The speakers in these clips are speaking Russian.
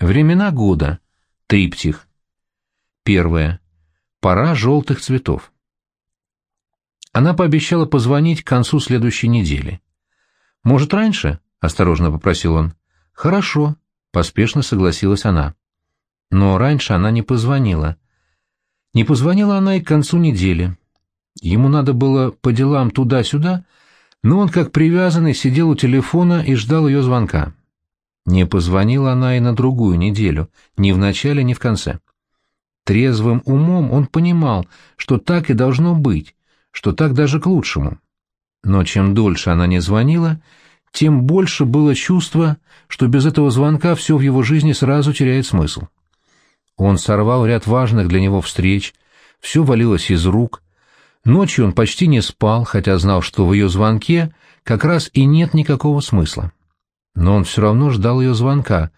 Времена года. Триптих. Первое. Пора желтых цветов. Она пообещала позвонить к концу следующей недели. «Может, раньше?» — осторожно попросил он. «Хорошо», — поспешно согласилась она. Но раньше она не позвонила. Не позвонила она и к концу недели. Ему надо было по делам туда-сюда, но он, как привязанный, сидел у телефона и ждал ее звонка. Не позвонила она и на другую неделю, ни в начале, ни в конце. Трезвым умом он понимал, что так и должно быть, что так даже к лучшему. Но чем дольше она не звонила, тем больше было чувство, что без этого звонка все в его жизни сразу теряет смысл. Он сорвал ряд важных для него встреч, все валилось из рук. Ночью он почти не спал, хотя знал, что в ее звонке как раз и нет никакого смысла но он все равно ждал ее звонка,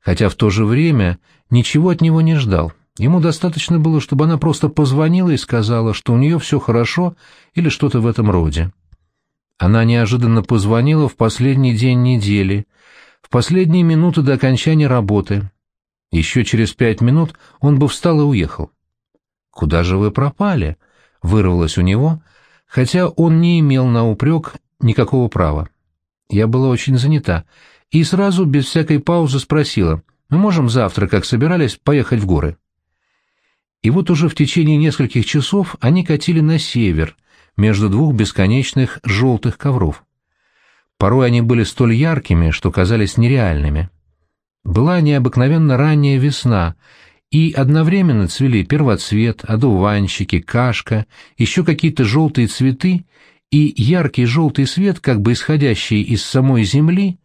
хотя в то же время ничего от него не ждал. Ему достаточно было, чтобы она просто позвонила и сказала, что у нее все хорошо или что-то в этом роде. Она неожиданно позвонила в последний день недели, в последние минуты до окончания работы. Еще через пять минут он бы встал и уехал. «Куда же вы пропали?» — вырвалось у него, хотя он не имел на упрек никакого права. Я была очень занята, и сразу, без всякой паузы, спросила, «Мы можем завтра, как собирались, поехать в горы?» И вот уже в течение нескольких часов они катили на север, между двух бесконечных желтых ковров. Порой они были столь яркими, что казались нереальными. Была необыкновенно ранняя весна, и одновременно цвели первоцвет, одуванчики, кашка, еще какие-то желтые цветы и яркий желтый свет, как бы исходящий из самой земли,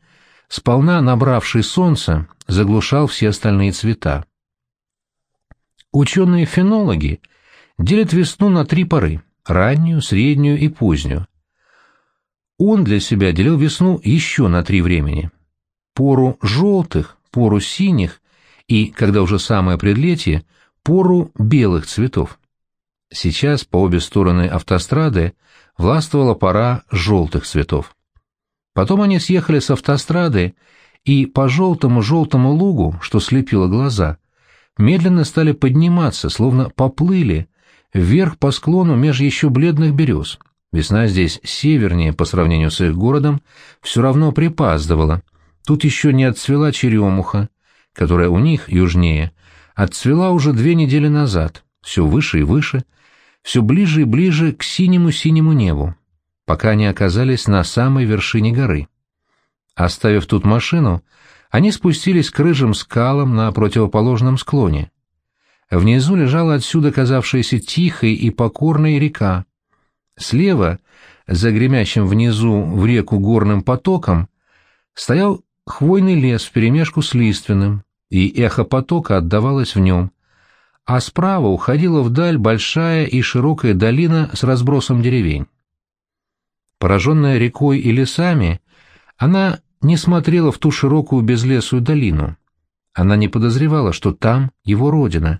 сполна набравший солнце, заглушал все остальные цвета. Ученые-фенологи делят весну на три поры — раннюю, среднюю и позднюю. Он для себя делил весну еще на три времени. Пору желтых, пору синих и, когда уже самое предлетие, пору белых цветов. Сейчас по обе стороны автострады властвовала пора желтых цветов. Потом они съехали с автострады и по желтому-желтому лугу, что слепило глаза, медленно стали подниматься, словно поплыли, вверх по склону меж еще бледных берез. Весна здесь севернее по сравнению с их городом, все равно припаздывала. Тут еще не отцвела черемуха, которая у них, южнее, отцвела уже две недели назад, все выше и выше, все ближе и ближе к синему-синему небу, пока они оказались на самой вершине горы. Оставив тут машину, они спустились к рыжим скалам на противоположном склоне. Внизу лежала отсюда казавшаяся тихой и покорной река. Слева, за гремящим внизу в реку горным потоком, стоял хвойный лес вперемешку с лиственным, и эхо потока отдавалось в нем, а справа уходила вдаль большая и широкая долина с разбросом деревень. Пораженная рекой и лесами, она не смотрела в ту широкую безлесую долину. Она не подозревала, что там его родина.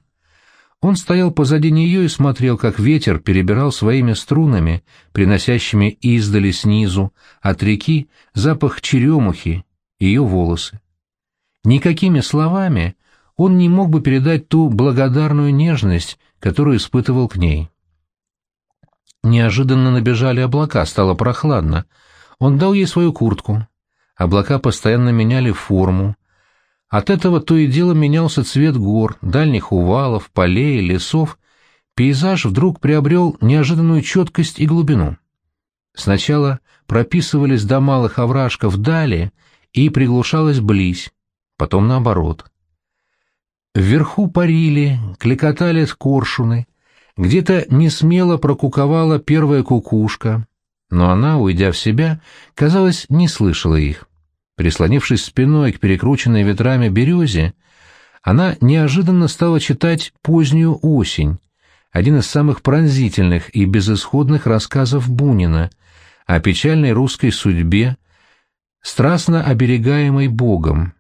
Он стоял позади нее и смотрел, как ветер перебирал своими струнами, приносящими издали снизу, от реки, запах черемухи, ее волосы. Никакими словами он не мог бы передать ту благодарную нежность, которую испытывал к ней. Неожиданно набежали облака, стало прохладно. Он дал ей свою куртку. Облака постоянно меняли форму. От этого то и дело менялся цвет гор, дальних увалов, полей, лесов. Пейзаж вдруг приобрел неожиданную четкость и глубину. Сначала прописывались до малых овражков дали и приглушалась близь, потом наоборот. Вверху парили, кликотали коршуны, где-то несмело прокуковала первая кукушка, но она, уйдя в себя, казалось, не слышала их. Прислонившись спиной к перекрученной ветрами березе, она неожиданно стала читать «Позднюю осень», один из самых пронзительных и безысходных рассказов Бунина о печальной русской судьбе, страстно оберегаемой Богом.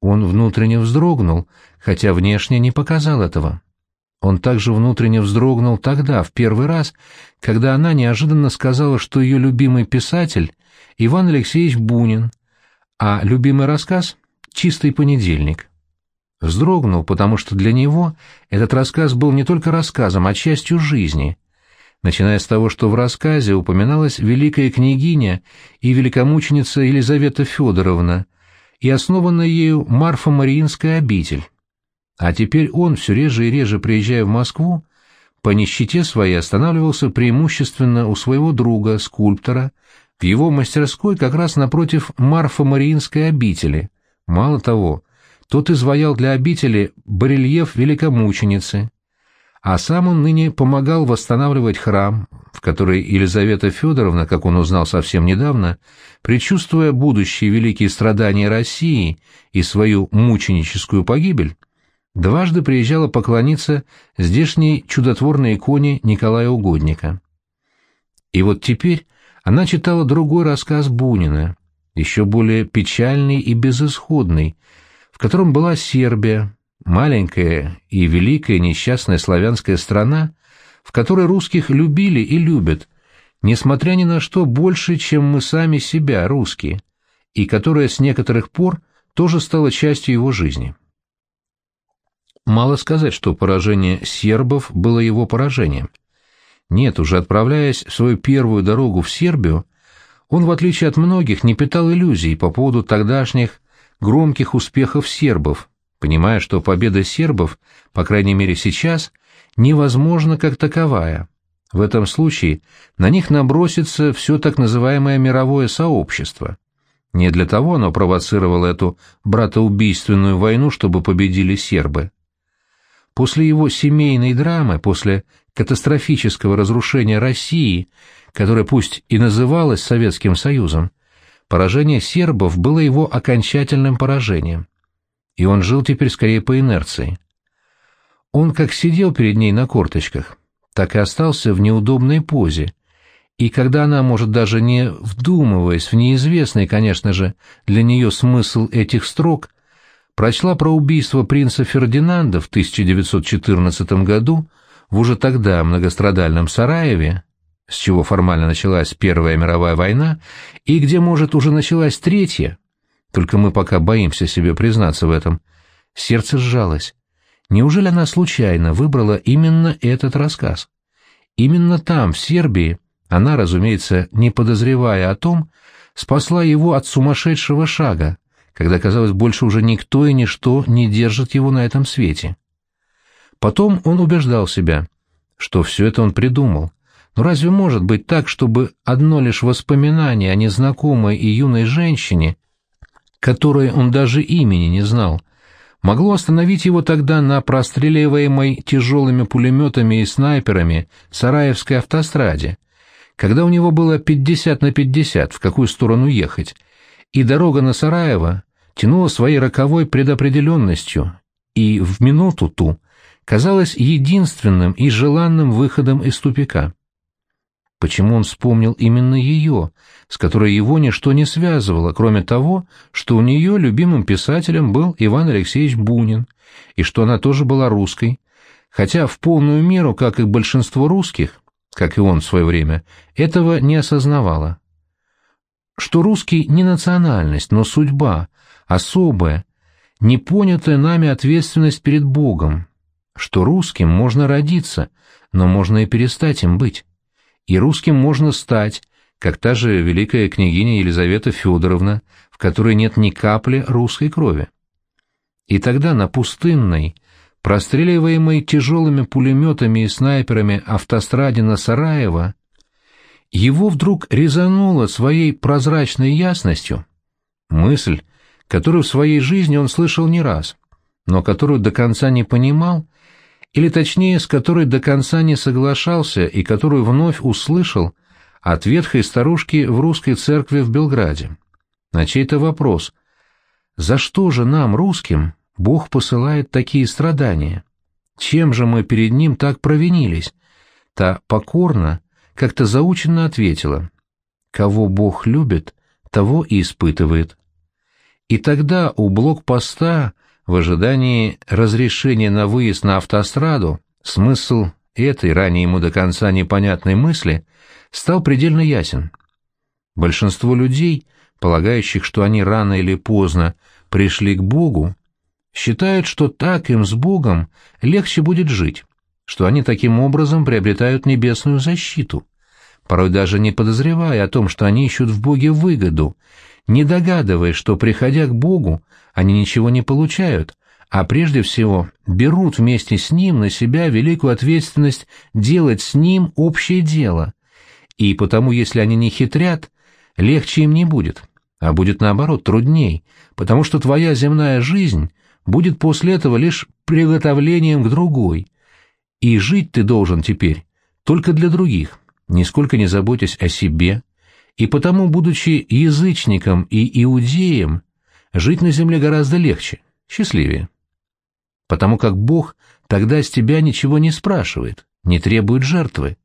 Он внутренне вздрогнул, хотя внешне не показал этого. Он также внутренне вздрогнул тогда, в первый раз, когда она неожиданно сказала, что ее любимый писатель — Иван Алексеевич Бунин, а любимый рассказ — «Чистый понедельник». вздрогнул, потому что для него этот рассказ был не только рассказом, а частью жизни, начиная с того, что в рассказе упоминалась великая княгиня и великомученица Елизавета Федоровна и основанная ею Марфа-Мариинская обитель. А теперь он, все реже и реже приезжая в Москву, по нищете своей останавливался преимущественно у своего друга, скульптора, в его мастерской как раз напротив Марфа-Мариинской обители. Мало того, тот изваял для обители барельеф великомученицы, а сам он ныне помогал восстанавливать храм, в который Елизавета Федоровна, как он узнал совсем недавно, предчувствуя будущие великие страдания России и свою мученическую погибель, дважды приезжала поклониться здешней чудотворной иконе Николая Угодника. И вот теперь она читала другой рассказ Бунина, еще более печальный и безысходный, в котором была Сербия, маленькая и великая несчастная славянская страна, в которой русских любили и любят, несмотря ни на что больше, чем мы сами себя, русские, и которая с некоторых пор тоже стала частью его жизни. Мало сказать, что поражение сербов было его поражением. Нет, уже отправляясь в свою первую дорогу в Сербию, он, в отличие от многих, не питал иллюзий по поводу тогдашних громких успехов сербов, понимая, что победа сербов, по крайней мере сейчас, невозможна как таковая. В этом случае на них набросится все так называемое мировое сообщество. Не для того оно провоцировало эту братоубийственную войну, чтобы победили сербы. После его семейной драмы, после катастрофического разрушения России, которое пусть и называлось Советским Союзом, поражение сербов было его окончательным поражением. И он жил теперь скорее по инерции. Он как сидел перед ней на корточках, так и остался в неудобной позе, и когда она, может, даже не вдумываясь в неизвестный, конечно же, для нее смысл этих строк, прочла про убийство принца Фердинанда в 1914 году в уже тогда многострадальном Сараеве, с чего формально началась Первая мировая война, и где, может, уже началась Третья, только мы пока боимся себе признаться в этом, сердце сжалось. Неужели она случайно выбрала именно этот рассказ? Именно там, в Сербии, она, разумеется, не подозревая о том, спасла его от сумасшедшего шага, когда, казалось, больше уже никто и ничто не держит его на этом свете. Потом он убеждал себя, что все это он придумал. Но разве может быть так, чтобы одно лишь воспоминание о незнакомой и юной женщине, которой он даже имени не знал, могло остановить его тогда на простреливаемой тяжелыми пулеметами и снайперами Сараевской автостраде, когда у него было 50 на 50, в какую сторону ехать, и дорога на Сараево тянула своей роковой предопределенностью, и в минуту ту казалась единственным и желанным выходом из тупика. Почему он вспомнил именно ее, с которой его ничто не связывало, кроме того, что у нее любимым писателем был Иван Алексеевич Бунин, и что она тоже была русской, хотя в полную меру, как и большинство русских, как и он в свое время, этого не осознавала что русский не национальность, но судьба, особая, непонятая нами ответственность перед Богом, что русским можно родиться, но можно и перестать им быть, и русским можно стать, как та же великая княгиня Елизавета Федоровна, в которой нет ни капли русской крови. И тогда на пустынной, простреливаемой тяжелыми пулеметами и снайперами автостраде на Сараево, его вдруг резануло своей прозрачной ясностью мысль, которую в своей жизни он слышал не раз, но которую до конца не понимал, или точнее, с которой до конца не соглашался и которую вновь услышал от ветхой старушки в русской церкви в Белграде. На чей-то вопрос «За что же нам, русским, Бог посылает такие страдания? Чем же мы перед Ним так провинились?» Та покорно, как-то заученно ответила «Кого Бог любит, того и испытывает». И тогда у блокпоста в ожидании разрешения на выезд на автостраду смысл этой, ранее ему до конца непонятной мысли, стал предельно ясен. Большинство людей, полагающих, что они рано или поздно пришли к Богу, считают, что так им с Богом легче будет жить, что они таким образом приобретают небесную защиту, порой даже не подозревая о том, что они ищут в Боге выгоду, не догадываясь, что, приходя к Богу, они ничего не получают, а прежде всего берут вместе с Ним на себя великую ответственность делать с Ним общее дело. И потому, если они не хитрят, легче им не будет, а будет наоборот трудней, потому что твоя земная жизнь будет после этого лишь приготовлением к другой, и жить ты должен теперь только для других, нисколько не заботясь о себе, и потому, будучи язычником и иудеем, жить на земле гораздо легче, счастливее. Потому как Бог тогда с тебя ничего не спрашивает, не требует жертвы.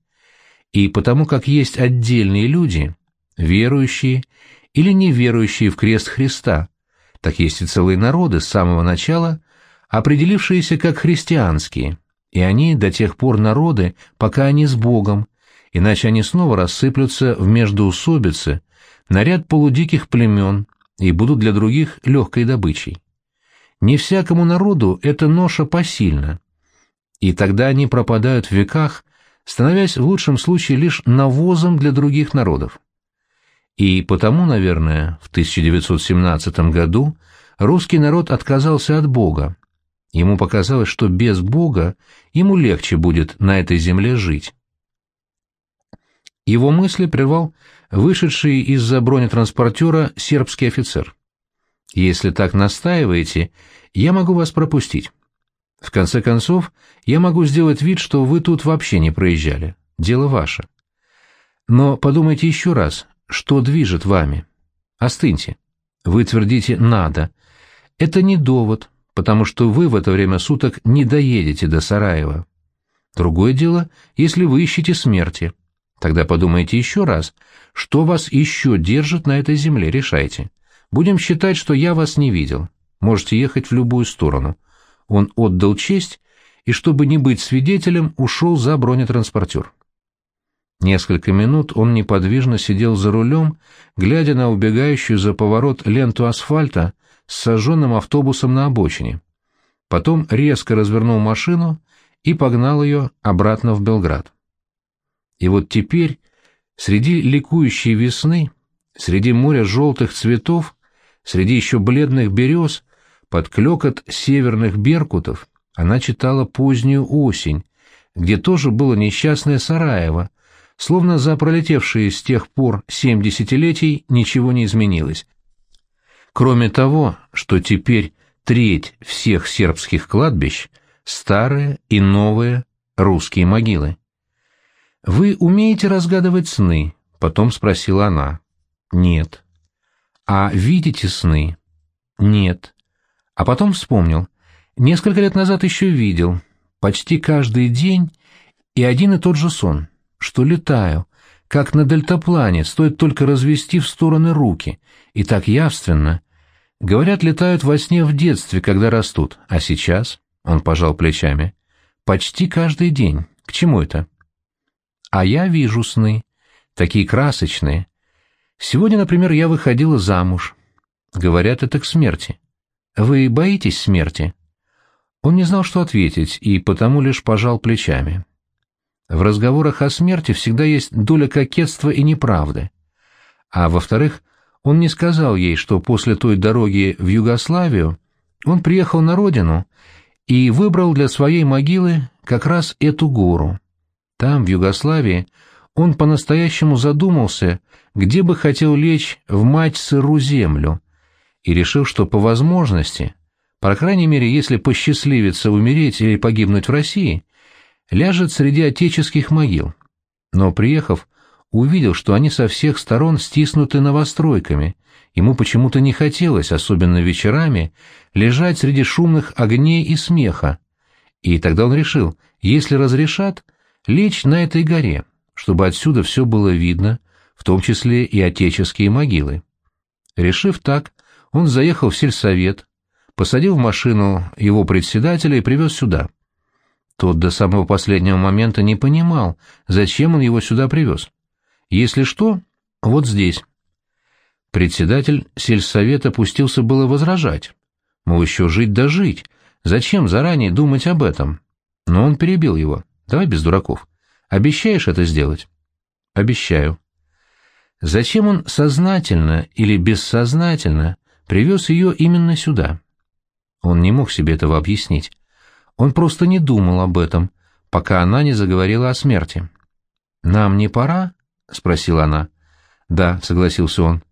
И потому как есть отдельные люди, верующие или неверующие в крест Христа, так есть и целые народы с самого начала, определившиеся как христианские, и они до тех пор народы, пока они с Богом, иначе они снова рассыплются в междоусобице на ряд полудиких племен и будут для других легкой добычей. Не всякому народу эта ноша посильна, и тогда они пропадают в веках, становясь в лучшем случае лишь навозом для других народов. И потому, наверное, в 1917 году русский народ отказался от Бога. Ему показалось, что без Бога ему легче будет на этой земле жить. Его мысли прервал вышедший из-за бронетранспортера сербский офицер. «Если так настаиваете, я могу вас пропустить. В конце концов, я могу сделать вид, что вы тут вообще не проезжали. Дело ваше. Но подумайте еще раз, что движет вами. Остыньте. Вы твердите «надо». Это не довод, потому что вы в это время суток не доедете до Сараева. Другое дело, если вы ищете смерти. Тогда подумайте еще раз, что вас еще держит на этой земле, решайте. Будем считать, что я вас не видел. Можете ехать в любую сторону. Он отдал честь и, чтобы не быть свидетелем, ушел за бронетранспортер. Несколько минут он неподвижно сидел за рулем, глядя на убегающую за поворот ленту асфальта с сожженным автобусом на обочине. Потом резко развернул машину и погнал ее обратно в Белград. И вот теперь, среди ликующей весны, среди моря желтых цветов, среди еще бледных берез, под клекот северных беркутов, она читала позднюю осень, где тоже было несчастное Сараево, словно за пролетевшие с тех пор семь десятилетий ничего не изменилось. Кроме того, что теперь треть всех сербских кладбищ — старые и новые русские могилы. «Вы умеете разгадывать сны?» — потом спросила она. «Нет». «А видите сны?» «Нет». А потом вспомнил. Несколько лет назад еще видел. Почти каждый день и один и тот же сон. Что летаю, как на дельтаплане, стоит только развести в стороны руки. И так явственно. Говорят, летают во сне в детстве, когда растут. А сейчас, — он пожал плечами, — почти каждый день. К чему это? А я вижу сны. Такие красочные. Сегодня, например, я выходила замуж. Говорят, это к смерти. Вы боитесь смерти? Он не знал, что ответить, и потому лишь пожал плечами. В разговорах о смерти всегда есть доля кокетства и неправды. А во-вторых, он не сказал ей, что после той дороги в Югославию он приехал на родину и выбрал для своей могилы как раз эту гору. Там, в Югославии, он по-настоящему задумался, где бы хотел лечь в мать сыру землю, и решил, что по возможности, по крайней мере, если посчастливится умереть или погибнуть в России, ляжет среди отеческих могил. Но, приехав, увидел, что они со всех сторон стиснуты новостройками. Ему почему-то не хотелось, особенно вечерами, лежать среди шумных огней и смеха. И тогда он решил, если разрешат, лечь на этой горе, чтобы отсюда все было видно, в том числе и отеческие могилы. Решив так, он заехал в сельсовет, посадил в машину его председателя и привез сюда. Тот до самого последнего момента не понимал, зачем он его сюда привез. Если что, вот здесь. Председатель сельсовета пустился было возражать, Мол, еще жить да жить. Зачем заранее думать об этом? Но он перебил его. Давай без дураков. Обещаешь это сделать? Обещаю. Зачем он сознательно или бессознательно привез ее именно сюда? Он не мог себе этого объяснить. Он просто не думал об этом, пока она не заговорила о смерти. «Нам не пора?» — спросила она. «Да», — согласился он.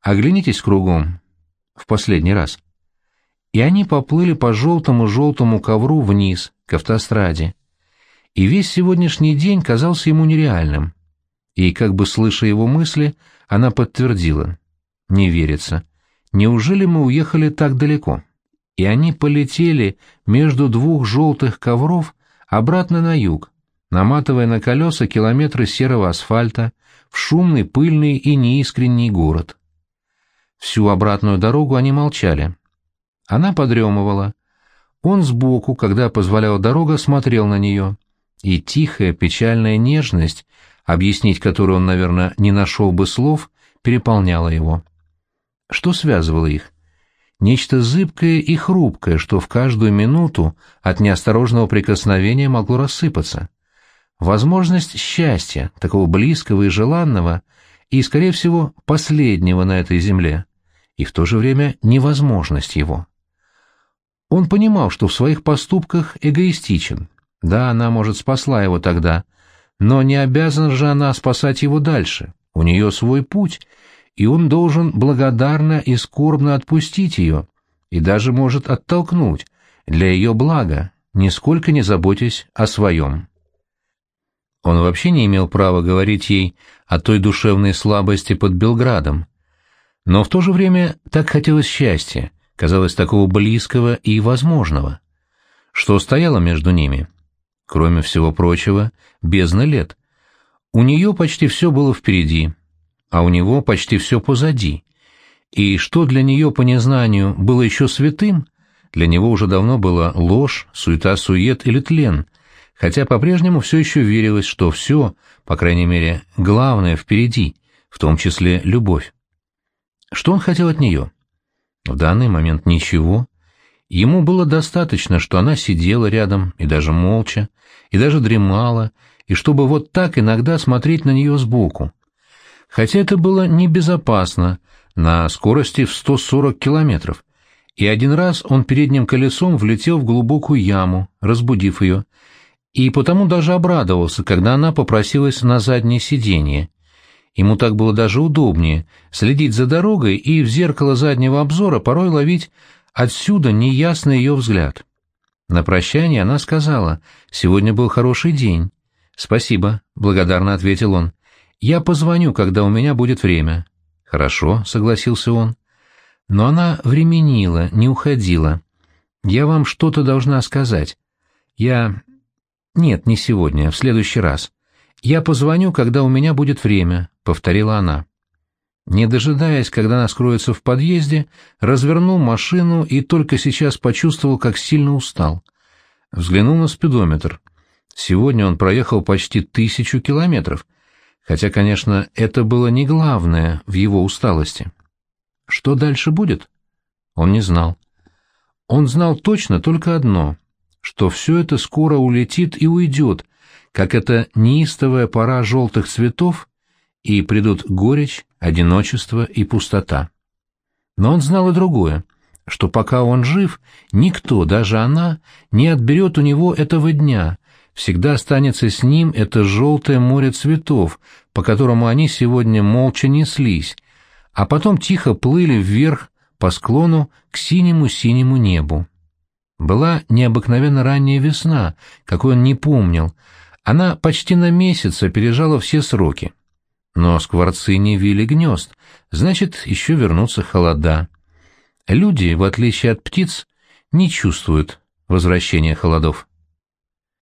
«Оглянитесь кругом. В последний раз». И они поплыли по желтому-желтому ковру вниз, к автостраде. И весь сегодняшний день казался ему нереальным. И, как бы слыша его мысли, она подтвердила. «Не верится. Неужели мы уехали так далеко?» И они полетели между двух желтых ковров обратно на юг, наматывая на колеса километры серого асфальта в шумный, пыльный и неискренний город. Всю обратную дорогу они молчали. Она подремывала. Он сбоку, когда позволяла дорога, смотрел на нее. И тихая, печальная нежность, объяснить которую он, наверное, не нашел бы слов, переполняла его. Что связывало их? Нечто зыбкое и хрупкое, что в каждую минуту от неосторожного прикосновения могло рассыпаться. Возможность счастья, такого близкого и желанного, и, скорее всего, последнего на этой земле, и в то же время невозможность его. Он понимал, что в своих поступках эгоистичен. Да, она, может, спасла его тогда, но не обязана же она спасать его дальше. У нее свой путь, и он должен благодарно и скорбно отпустить ее, и даже может оттолкнуть, для ее блага, нисколько не заботясь о своем. Он вообще не имел права говорить ей о той душевной слабости под Белградом. Но в то же время так хотелось счастья, казалось такого близкого и возможного. Что стояло между ними? Кроме всего прочего, бездна лет. У нее почти все было впереди, а у него почти все позади. И что для нее по незнанию было еще святым, для него уже давно было ложь, суета-сует или тлен, хотя по-прежнему все еще верилось, что все, по крайней мере, главное впереди, в том числе любовь. Что он хотел от нее? В данный момент ничего. Ему было достаточно, что она сидела рядом, и даже молча, и даже дремала, и чтобы вот так иногда смотреть на нее сбоку. Хотя это было небезопасно, на скорости в 140 километров, и один раз он передним колесом влетел в глубокую яму, разбудив ее, и потому даже обрадовался, когда она попросилась на заднее сиденье, Ему так было даже удобнее следить за дорогой и в зеркало заднего обзора порой ловить отсюда неясный ее взгляд. На прощание она сказала, «Сегодня был хороший день». «Спасибо», — благодарно ответил он. «Я позвоню, когда у меня будет время». «Хорошо», — согласился он. Но она временила, не уходила. «Я вам что-то должна сказать. Я...» «Нет, не сегодня, в следующий раз. «Я позвоню, когда у меня будет время», — повторила она. Не дожидаясь, когда она скроется в подъезде, развернул машину и только сейчас почувствовал, как сильно устал. Взглянул на спидометр. Сегодня он проехал почти тысячу километров, хотя, конечно, это было не главное в его усталости. Что дальше будет? Он не знал. Он знал точно только одно, что все это скоро улетит и уйдет, как это неистовая пора желтых цветов, и придут горечь, одиночество и пустота. Но он знал и другое, что пока он жив, никто, даже она, не отберет у него этого дня, всегда останется с ним это желтое море цветов, по которому они сегодня молча неслись, а потом тихо плыли вверх по склону к синему-синему небу. Была необыкновенно ранняя весна, какой он не помнил, она почти на месяц опережала все сроки. Но скворцы не вили гнезд, значит, еще вернутся холода. Люди, в отличие от птиц, не чувствуют возвращения холодов.